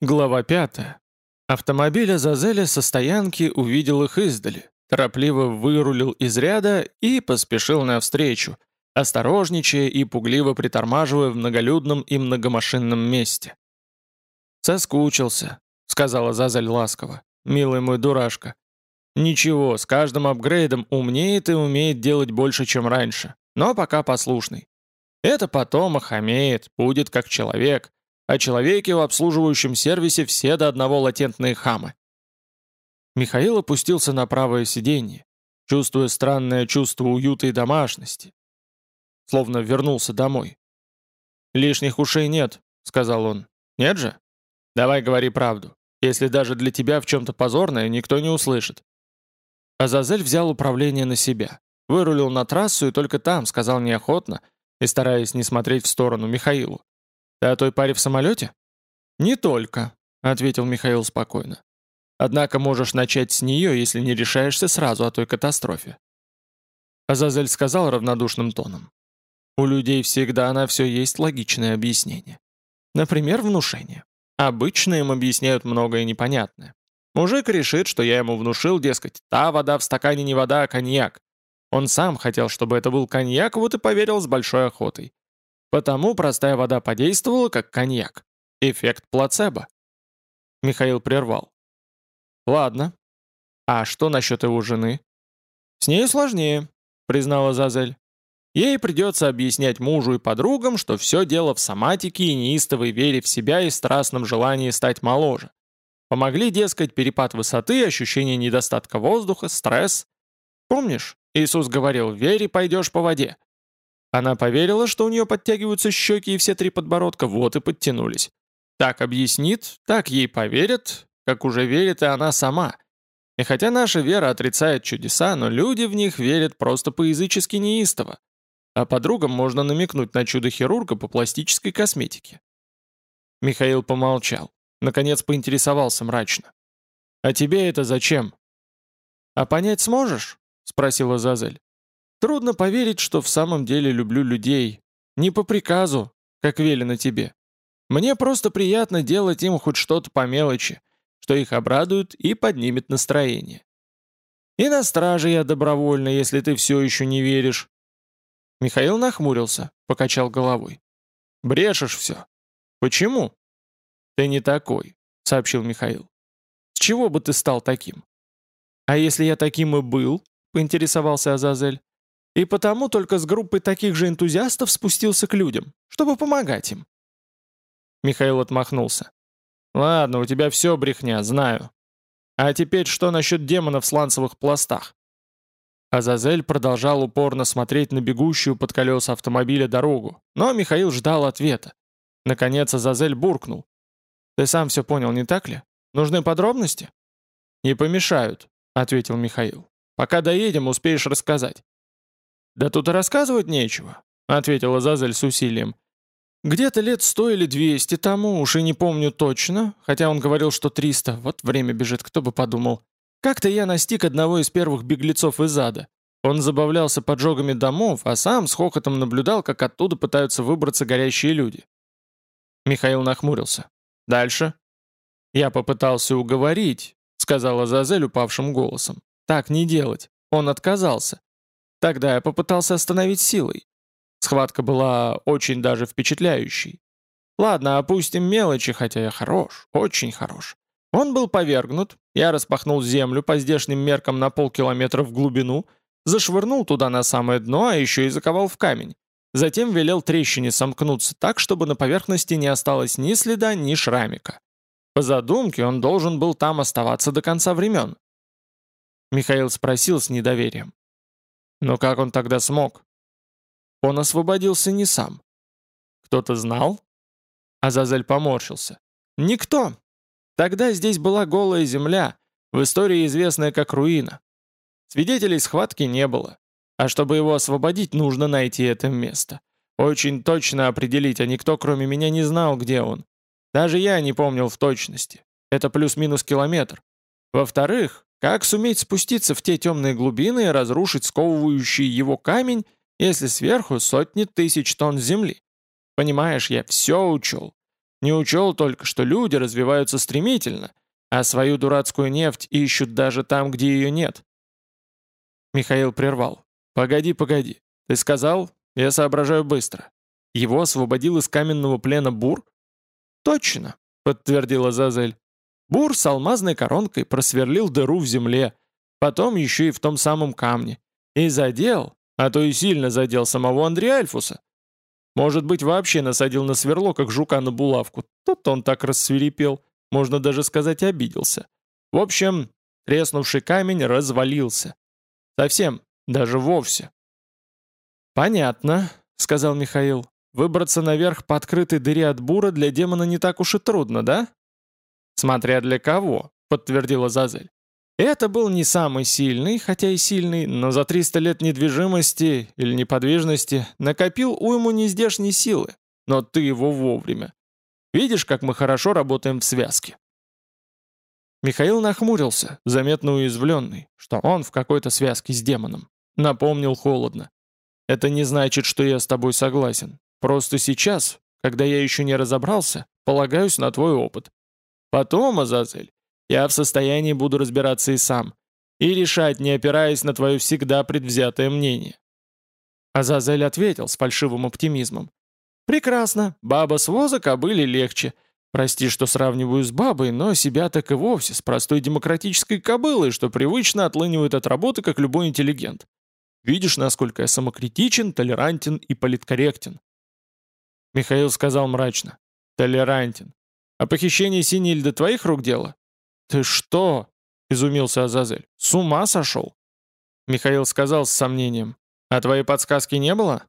Глава 5. Автомобиль Азазеля со стоянки увидел их издали, торопливо вырулил из ряда и поспешил навстречу, осторожничая и пугливо притормаживая в многолюдном и многомашинном месте. «Соскучился», — сказала Азазель ласково, — «милый мой дурашка. Ничего, с каждым апгрейдом умнеет и умеет делать больше, чем раньше, но пока послушный. Это потом охамеет, будет как человек, а человеки в обслуживающем сервисе все до одного латентные хамы. Михаил опустился на правое сиденье, чувствуя странное чувство уюта и домашности. Словно вернулся домой. «Лишних ушей нет», — сказал он. «Нет же? Давай говори правду. Если даже для тебя в чем-то позорное, никто не услышит». Азазель взял управление на себя, вырулил на трассу и только там сказал неохотно и стараясь не смотреть в сторону Михаилу. «Ты о той паре в самолете?» «Не только», — ответил Михаил спокойно. «Однако можешь начать с нее, если не решаешься сразу о той катастрофе». Азазель сказал равнодушным тоном. «У людей всегда на все есть логичное объяснение. Например, внушение. Обычно им объясняют многое непонятное. Мужик решит, что я ему внушил, дескать, та вода в стакане не вода, а коньяк. Он сам хотел, чтобы это был коньяк, вот и поверил с большой охотой. Потому простая вода подействовала, как коньяк. Эффект плацебо. Михаил прервал. Ладно. А что насчет его жены? С ней сложнее, признала Зазель. Ей придется объяснять мужу и подругам, что все дело в соматике и неистовой вере в себя и страстном желании стать моложе. Помогли, дескать, перепад высоты, ощущение недостатка воздуха, стресс. Помнишь, Иисус говорил, «Вере пойдешь по воде». Она поверила, что у нее подтягиваются щеки и все три подбородка, вот и подтянулись. Так объяснит, так ей поверят, как уже верит и она сама. И хотя наша вера отрицает чудеса, но люди в них верят просто по-язычески неистово. А подругам можно намекнуть на чудо хирурга по пластической косметике. Михаил помолчал. Наконец поинтересовался мрачно. «А тебе это зачем?» «А понять сможешь?» — спросила Зазель. Трудно поверить, что в самом деле люблю людей. Не по приказу, как велено тебе. Мне просто приятно делать им хоть что-то по мелочи, что их обрадует и поднимет настроение. И на страже я добровольно, если ты все еще не веришь. Михаил нахмурился, покачал головой. Брешешь все. Почему? Ты не такой, сообщил Михаил. С чего бы ты стал таким? А если я таким и был, поинтересовался Азазель, и потому только с группой таких же энтузиастов спустился к людям, чтобы помогать им. Михаил отмахнулся. «Ладно, у тебя все брехня, знаю. А теперь что насчет демонов в сланцевых пластах?» Азазель продолжал упорно смотреть на бегущую под колеса автомобиля дорогу, но Михаил ждал ответа. Наконец Азазель буркнул. «Ты сам все понял, не так ли? Нужны подробности?» «Не помешают», — ответил Михаил. «Пока доедем, успеешь рассказать». «Да тут и рассказывать нечего», — ответила Зазель с усилием. «Где-то лет сто или двести тому, уж и не помню точно, хотя он говорил, что триста, вот время бежит, кто бы подумал. Как-то я настиг одного из первых беглецов из ада. Он забавлялся поджогами домов, а сам с хохотом наблюдал, как оттуда пытаются выбраться горящие люди». Михаил нахмурился. «Дальше?» «Я попытался уговорить», — сказала Зазель упавшим голосом. «Так не делать. Он отказался. Тогда я попытался остановить силой. Схватка была очень даже впечатляющей. Ладно, опустим мелочи, хотя я хорош, очень хорош. Он был повергнут, я распахнул землю по здешним меркам на полкилометра в глубину, зашвырнул туда на самое дно, а еще и заковал в камень. Затем велел трещине сомкнуться так, чтобы на поверхности не осталось ни следа, ни шрамика. По задумке он должен был там оставаться до конца времен. Михаил спросил с недоверием. Но как он тогда смог? Он освободился не сам. Кто-то знал? Азазель поморщился. Никто. Тогда здесь была голая земля, в истории известная как руина. Свидетелей схватки не было. А чтобы его освободить, нужно найти это место. Очень точно определить, а никто кроме меня не знал, где он. Даже я не помнил в точности. Это плюс-минус километр. Во-вторых, как суметь спуститься в те темные глубины и разрушить сковывающий его камень, если сверху сотни тысяч тонн земли? Понимаешь, я все учел. Не учел только, что люди развиваются стремительно, а свою дурацкую нефть ищут даже там, где ее нет. Михаил прервал. «Погоди, погоди. Ты сказал? Я соображаю быстро. Его освободил из каменного плена Бур?» «Точно», — подтвердила Зазель. Бур с алмазной коронкой просверлил дыру в земле, потом еще и в том самом камне. И задел, а то и сильно задел самого Андрея Альфуса. Может быть, вообще насадил на сверло, как жука на булавку. Тут он так рассверепел, можно даже сказать, обиделся. В общем, треснувший камень развалился. Совсем, даже вовсе. «Понятно», — сказал Михаил. «Выбраться наверх по открытой дыре от бура для демона не так уж и трудно, да?» «Смотря для кого», — подтвердила Зазель. Это был не самый сильный, хотя и сильный, но за 300 лет недвижимости или неподвижности накопил уйму нездешней силы, но ты его вовремя. Видишь, как мы хорошо работаем в связке?» Михаил нахмурился, заметно уязвленный, что он в какой-то связке с демоном. Напомнил холодно. «Это не значит, что я с тобой согласен. Просто сейчас, когда я еще не разобрался, полагаюсь на твой опыт. Потом, Азазель, я в состоянии буду разбираться и сам. И решать, не опираясь на твое всегда предвзятое мнение». Азазель ответил с фальшивым оптимизмом. «Прекрасно. Баба с воза кобыли легче. Прости, что сравниваю с бабой, но себя так и вовсе с простой демократической кобылой, что привычно отлынивает от работы, как любой интеллигент. Видишь, насколько я самокритичен, толерантен и политкорректен». Михаил сказал мрачно. «Толерантен. А похищение Синильды твоих рук дело?» «Ты что?» — изумился Азазель. «С ума сошел?» Михаил сказал с сомнением. «А твоей подсказки не было?»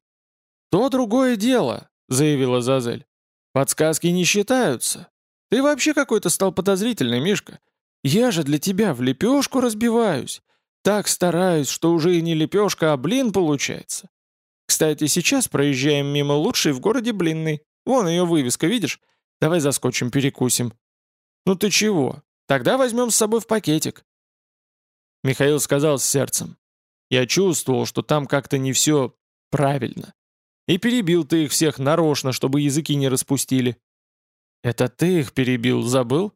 «То другое дело», — заявила Азазель. «Подсказки не считаются. Ты вообще какой-то стал подозрительный, Мишка. Я же для тебя в лепешку разбиваюсь. Так стараюсь, что уже и не лепешка, а блин получается. Кстати, сейчас проезжаем мимо лучшей в городе блинной. Вон ее вывеска, видишь? Давай заскочим, перекусим». «Ну ты чего? Тогда возьмем с собой в пакетик». Михаил сказал с сердцем. «Я чувствовал, что там как-то не все правильно. И перебил ты их всех нарочно, чтобы языки не распустили». «Это ты их перебил, забыл?»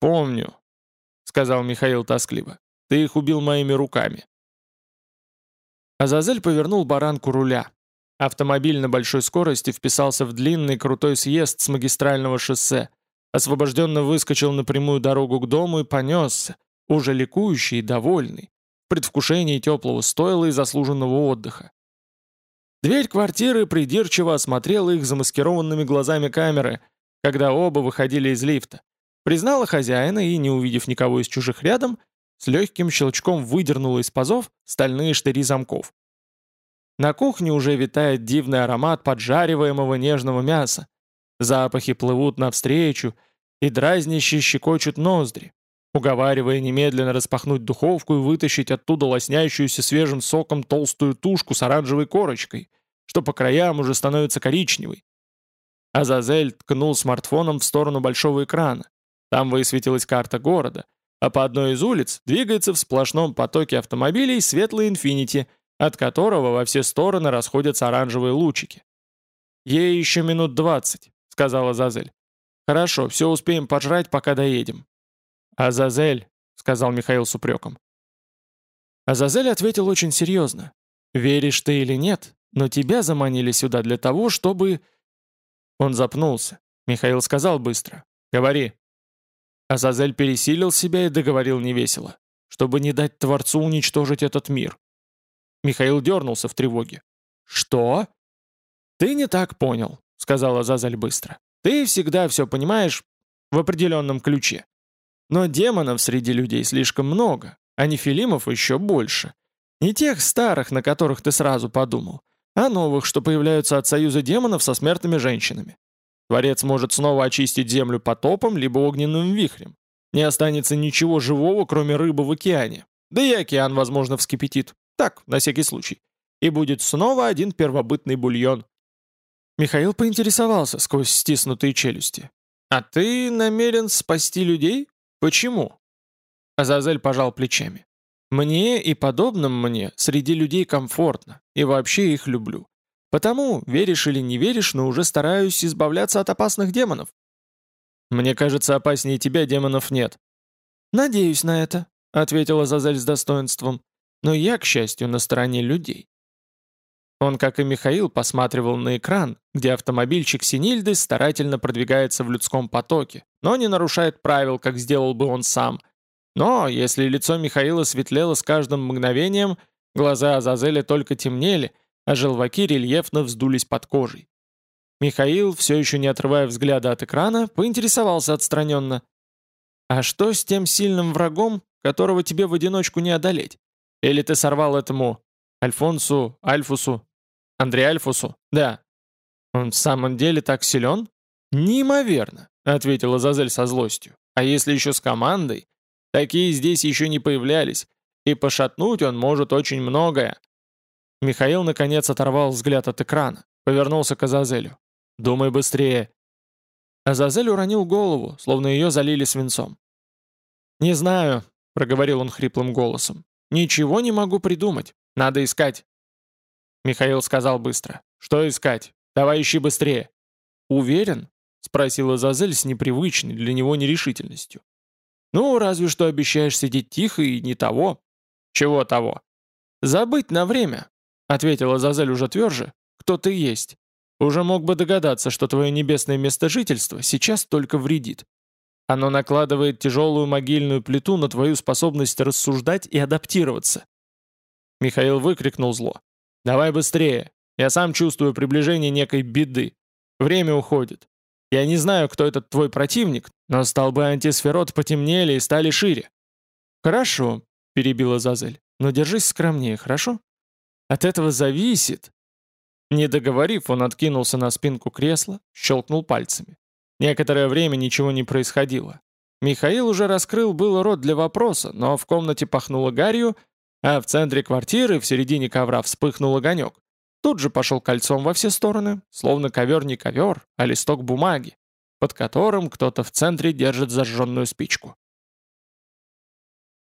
«Помню», — сказал Михаил тоскливо. «Ты их убил моими руками». Азазель повернул баранку руля. Автомобиль на большой скорости вписался в длинный крутой съезд с магистрального шоссе — освобожденно выскочил на прямую дорогу к дому и понесся, уже ликующий и довольный, в предвкушении теплого стойла и заслуженного отдыха. Дверь квартиры придирчиво осмотрела их замаскированными глазами камеры, когда оба выходили из лифта. Признала хозяина и, не увидев никого из чужих рядом, с легким щелчком выдернула из пазов стальные штыри замков. На кухне уже витает дивный аромат поджариваемого нежного мяса, Запахи плывут навстречу и дразняще щекочут ноздри, уговаривая немедленно распахнуть духовку и вытащить оттуда лосняющуюся свежим соком толстую тушку с оранжевой корочкой, что по краям уже становится коричневой. Азазель ткнул смартфоном в сторону большого экрана. Там высветилась карта города, а по одной из улиц двигается в сплошном потоке автомобилей светлый «Инфинити», от которого во все стороны расходятся оранжевые лучики. Ей еще минут двадцать сказала Зазель. «Хорошо, все успеем пожрать, пока доедем». «Азазель», — сказал Михаил с упреком. Азазель ответил очень серьезно. «Веришь ты или нет, но тебя заманили сюда для того, чтобы...» Он запнулся. Михаил сказал быстро. «Говори». Азазель пересилил себя и договорил невесело. «Чтобы не дать Творцу уничтожить этот мир». Михаил дернулся в тревоге. «Что?» «Ты не так понял сказала Зазаль быстро. «Ты всегда все понимаешь в определенном ключе. Но демонов среди людей слишком много, а нефилимов еще больше. Не тех старых, на которых ты сразу подумал, а новых, что появляются от союза демонов со смертными женщинами. Творец может снова очистить землю потопом, либо огненным вихрем. Не останется ничего живого, кроме рыбы в океане. Да и океан, возможно, вскипятит. Так, на всякий случай. И будет снова один первобытный бульон. Михаил поинтересовался сквозь стиснутые челюсти. «А ты намерен спасти людей? Почему?» Азазель пожал плечами. «Мне и подобным мне среди людей комфортно, и вообще их люблю. Потому, веришь или не веришь, но уже стараюсь избавляться от опасных демонов. Мне кажется, опаснее тебя демонов нет». «Надеюсь на это», — ответила Зазель с достоинством. «Но я, к счастью, на стороне людей». Он, как и Михаил, посматривал на экран, где автомобильчик Синильды старательно продвигается в людском потоке, но не нарушает правил, как сделал бы он сам. Но если лицо Михаила светлело с каждым мгновением, глаза Азазеля только темнели, а желваки рельефно вздулись под кожей. Михаил, все еще не отрывая взгляда от экрана, поинтересовался отстраненно. «А что с тем сильным врагом, которого тебе в одиночку не одолеть? Или ты сорвал этому Альфонсу, Альфусу, Андре Альфусу? Да. Он в самом деле так силен? Неимоверно, ответила Зазель со злостью. А если еще с командой? Такие здесь еще не появлялись, и пошатнуть он может очень многое. Михаил наконец оторвал взгляд от экрана, повернулся к Азазелю. Думай быстрее». Азазель уронил голову, словно ее залили свинцом. «Не знаю», — проговорил он хриплым голосом. «Ничего не могу придумать. Надо искать». Михаил сказал быстро. «Что искать? Давай ищи быстрее». «Уверен?» — спросил Азазель с непривычной для него нерешительностью. «Ну, разве что обещаешь сидеть тихо и не того». «Чего того?» «Забыть на время», — ответила Азазель уже тверже. «Кто ты есть?» Уже мог бы догадаться, что твое небесное место жительства сейчас только вредит. Оно накладывает тяжелую могильную плиту на твою способность рассуждать и адаптироваться. Михаил выкрикнул зло. «Давай быстрее. Я сам чувствую приближение некой беды. Время уходит. Я не знаю, кто этот твой противник, но столбы антисферот потемнели и стали шире». «Хорошо», — перебила Зазель, — «но держись скромнее, хорошо? От этого зависит, не договорив, он откинулся на спинку кресла, щелкнул пальцами. Некоторое время ничего не происходило. Михаил уже раскрыл было рот для вопроса, но в комнате пахнуло гарью, а в центре квартиры в середине ковра вспыхнул огонек. Тут же пошел кольцом во все стороны, словно ковер не ковер, а листок бумаги, под которым кто-то в центре держит зажженную спичку.